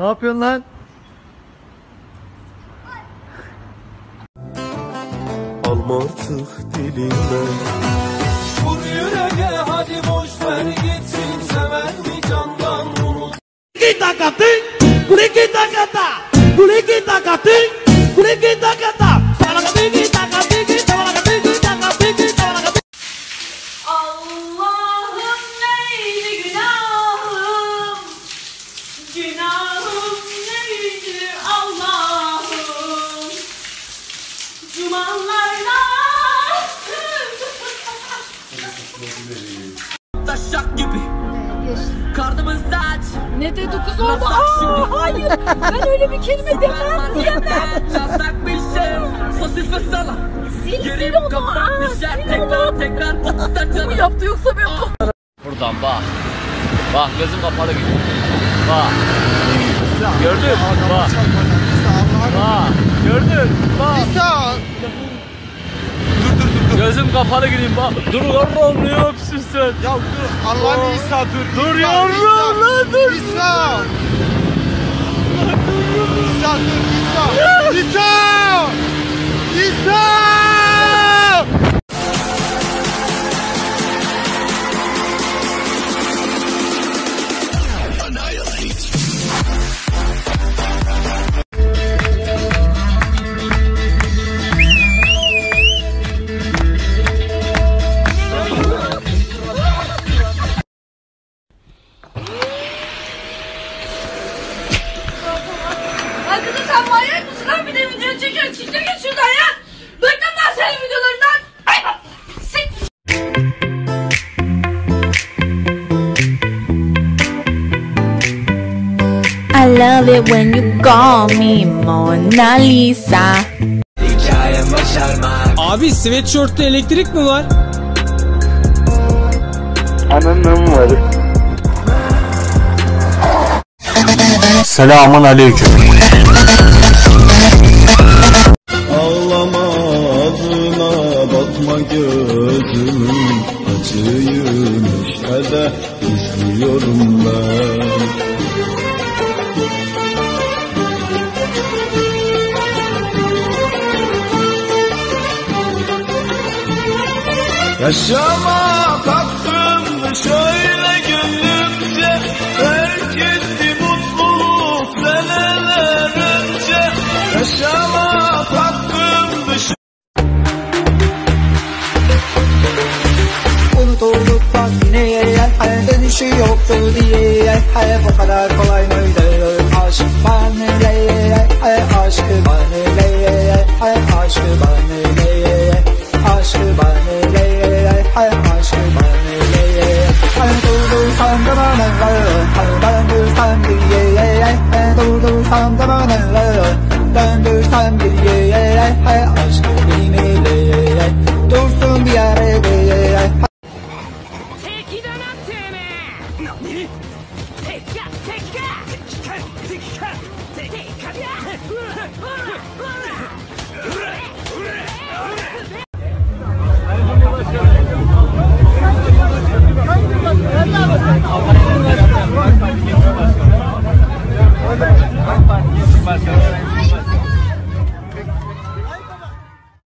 Ne yapıyorsun lan? Alma artık dilime. Vur yüreğe hadi boş ver gitsin. Seven mi candan unut. Kita katı Kuri kita kata Kuri kita katı Kuri kita kata Taşak gibi. Karnımız aç. Ne dedi kız oldu? Aa, hayır. Ben öyle bir kelime demem diyemem. Çatlak bir şey. Sosis ve salam. Sil sil şey. onu. Tekrar tekrar tutsa canım. Bu yaptı yoksa ben Buradan bak. Bak gözüm kapalı gibi. Bak. Gördün? Bak. Bak. Gördün? Gözüm kapalı gideyim bak. Dur yavrum ne yapsın sen? Ya dur Allah'ın İsa dur. Dur İsa, yavrum lan dur. İsa. İsa dur İsa. İsa. Ya kızım sen manyak mısın lan? Bir de video çekiyorsun. Çıktı git şuradan ya. Bıktım lan senin videolarından. Ay. I love it when you call me Mona Lisa. Abi sweatshirt'te elektrik mi var? Ananın var. Selamun aleyküm. Ağlama ağzına batma gözüm. Acıyım işlerde izliyorum ben. Yaşama tatlım şöyle. olmaz yine yer Hayalde düşü yoktu diye Hayal bu kadar kolay mıydı? Aşk bana leye Hayal aşkı bana leye Hayal aşkı bana leye Aşkı bana leye Hayal aşkı bana leye Hayal durdursam da bana Hayal ben dursam diye Hayal durdursam da bana 何？敵か敵か敵か敵か。敵か